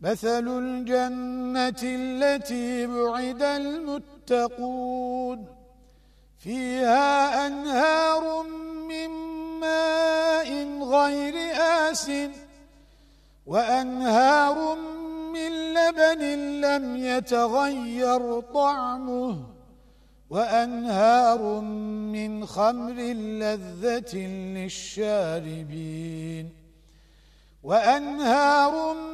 مثل الجنة التي بعد المتقون فيها أنهار من ماء غير آس وأنهار من لبن لم يتغير طعمه وأنهار من خمر لذة للشاربين وأنهار من